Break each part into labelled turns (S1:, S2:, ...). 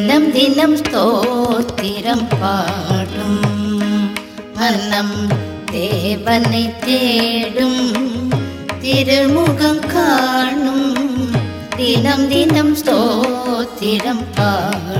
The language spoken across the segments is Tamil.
S1: தினம் தினம் ஸ்தோத்திரம் பாடும். மனம் தேவனை தேடும். திருமுகம் காணும். தினம் தினம் ஸ்தோத்திரம் பாடும்.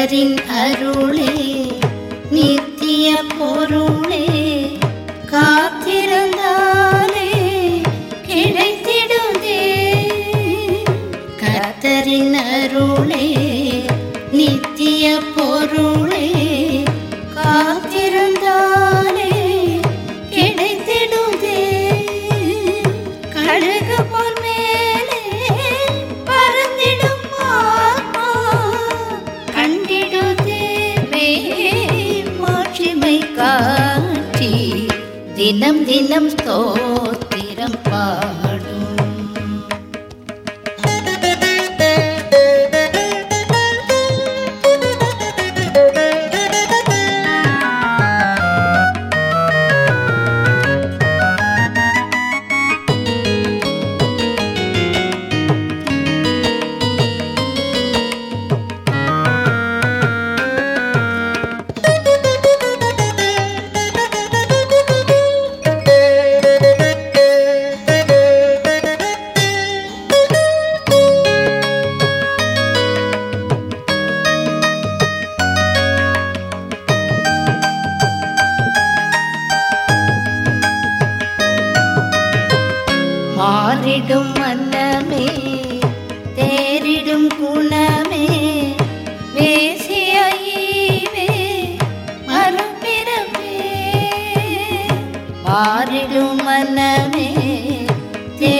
S1: கர்த்தரின் அருளே நித்திய பொருளே காத்திருந்தாலே கிடைத்திடுதே. கர்த்தரின் அருளே தினம் தினம் ஸ்தோத்திரம் பா தேரிடும் மன்னமே தேரிடும் குணமே வேசியே மறுபிறப்பே. மாறிடும் மன்னமே தே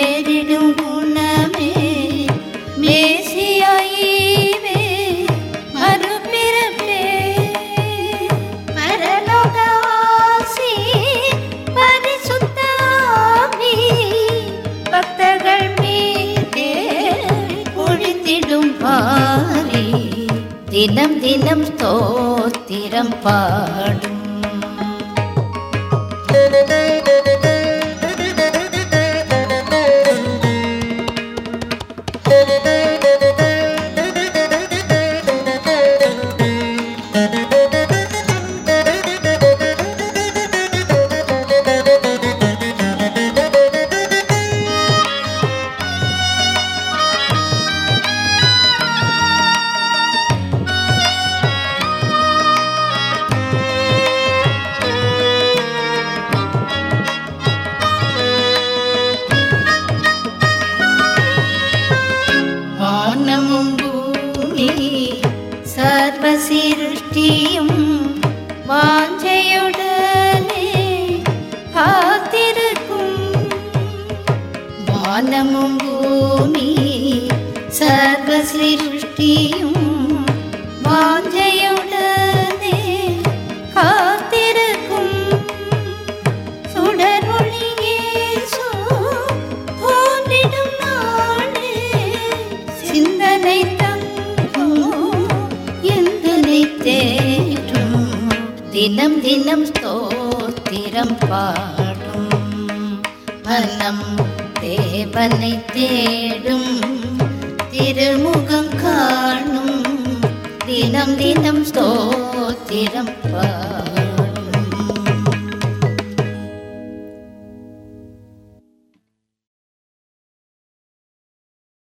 S1: தினம் பாரி தினம் தினம் ஸ்தோத்திரம் பாடும். வானமும் பூமி சர்வ சிருஷ்டியும் வாஞ்சையுடனே காத்திருக்கும் சுடரொளி இயேசு தோன்றிடும் நாளே. சிந்தனை தங்கும் எந்தனை தேற்றும். தினம் தினம் ஸ்தோத்திரம் பாடும். மனம் தேவனை தேடும் திருமுகம் காணும் தினம் தினம் ஸ்தோத்திரம் பா